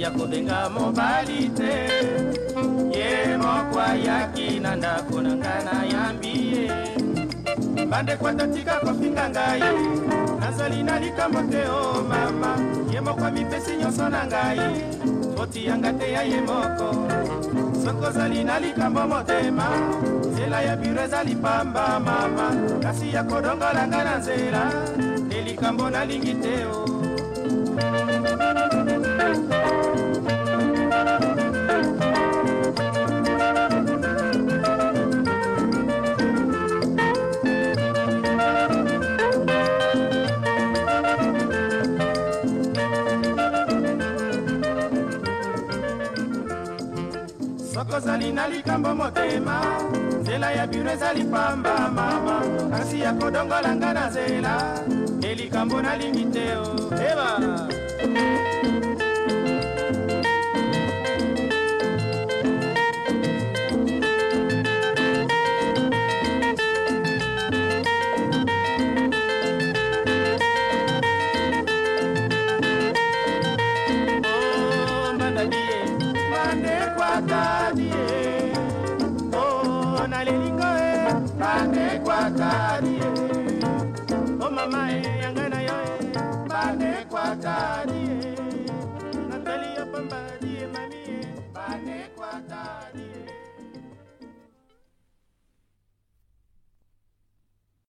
ya kobenga mobali te. Ye moko ayaki na ndako na ngai nayambi ye bandeko totika kofinga ngai. Nazali na likambo te o mama. Ye moko amipesi nyonso na ngai. Otiyanga te ya ye moko. Soki ozali na likambo motema. Nzela ya biro ezali pamba mama. Kasi ya kodongola ngai na nzela. Te likambo nalingi te o soki ozali na likambo motema nzela ya biro ezali pamba mama. Kasi ya kodongola nga na nzela e likambo nalingi te o. Eba I'm a man. mama